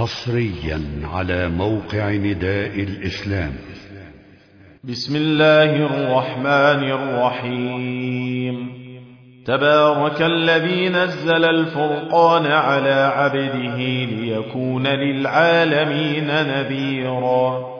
حصريا على موقع نداء الإسلام. بسم الله الرحمن الرحيم. تبارك الذي نزل الفرقان على عبده ليكون للعالمين نذيرا.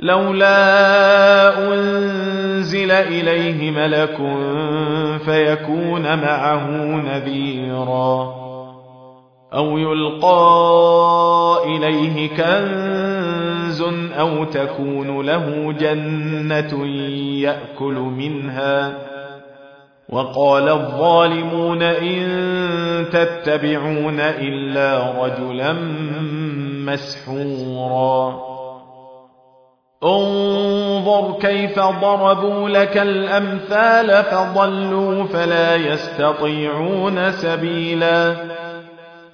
لولا أنزل إليه ملك فيكون معه نذيرا أو يلقى إليه كنز أو تكون له جنة يأكل منها وقال الظالمون إن تتبعون إلا رجلا مسحورا انظر كيف ضربوا لك الأمثال فضلوا فلا يستطيعون سبيلا.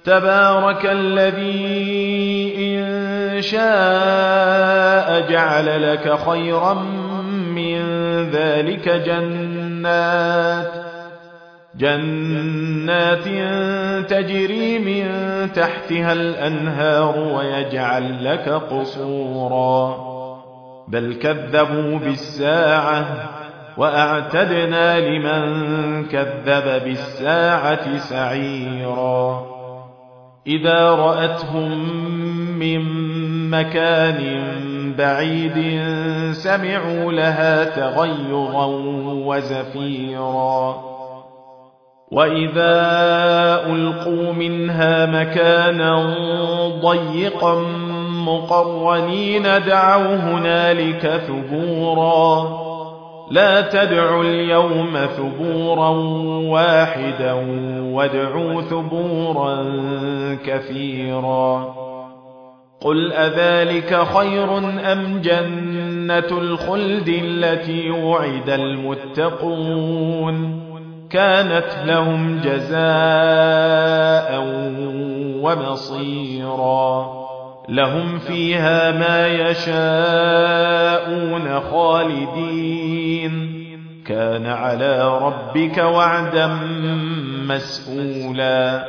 تبارك الذي إن شاء جعل لك خيرا من ذلك جنات جنات تجري من تحتها الأنهار ويجعل لك قصورا. بل كذبوا بالساعة وأعتدنا لمن كذب بالساعة سعيرا. إذا رأتهم من مكان بعيد سمعوا لها تغيرا وزفيرا. وإذا ألقوا منها مكانا ضيقا مقرنين دعوا هنالك ثبورا. لا تدعوا اليوم ثبورا واحدا وادعوا ثبورا كثيرا. قل أذلك خير أم جنة الخلد التي وعد المتقون؟ كانت لهم جزاء ومصيرا. لهم فيها ما يشاءون خالدين. كان على ربك وعدا مسئولا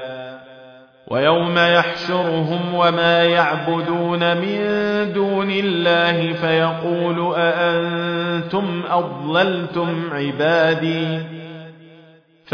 ويوم يحشرهم وما يعبدون من دون الله فيقول أأنتم أضللتم عبادي؟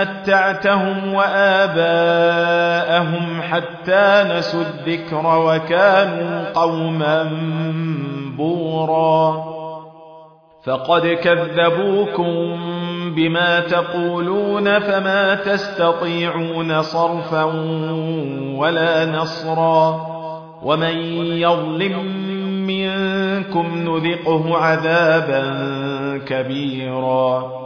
متعتهم وآباءهم حتى نسوا الذكر وكانوا قوما بورا. فقد كذبوكم بما تقولون فما تستطيعون صرفا ولا نصرا. ومن يظلم منكم نذقه عذابا كبيرا.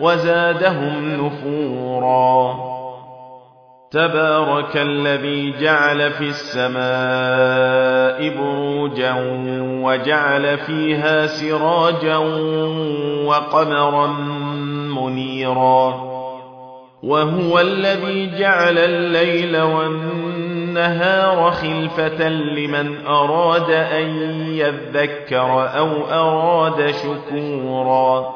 وزادهم نفورا. تبارك الذي جعل في السماء بروجا وجعل فيها سراجا وقمرا منيرا. وهو الذي جعل الليل والنهار خلفة لمن أراد أن يذكر أو أراد شكورا.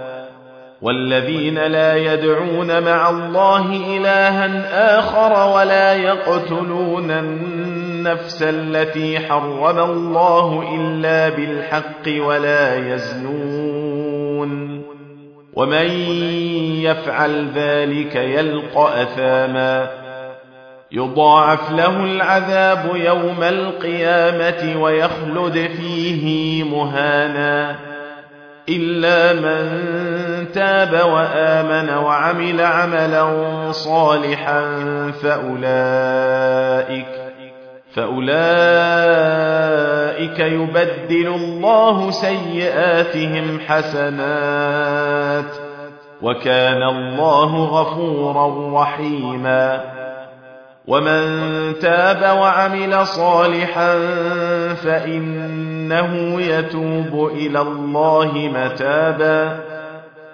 والذين لا يدعون مع الله إلها آخر ولا يقتلون النفس التي حرم الله إلا بالحق ولا يزنون. ومن يفعل ذلك يلقى أثاما. يضاعف له العذاب يوم القيامة ويخلد فيه مهانا. إلا من تاب وآمن وعمل عملا صالحا فأولئك فأولئك يبدل الله سيئاتهم حسنات وكان الله غفورا رحيما ومن تاب وعمل صالحا فإنه يتوب إلى الله متابا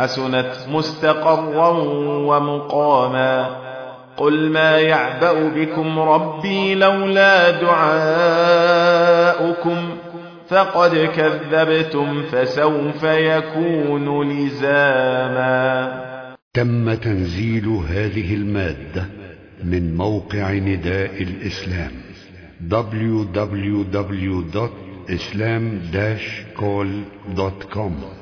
حسنت مستقرا ومقاما قل ما يعبأ بكم ربي لولا دعاؤكم فقد كذبتم فسوف يكون لزاما. تم تنزيل هذه المادة من موقع نداء الإسلام www.islam-call.com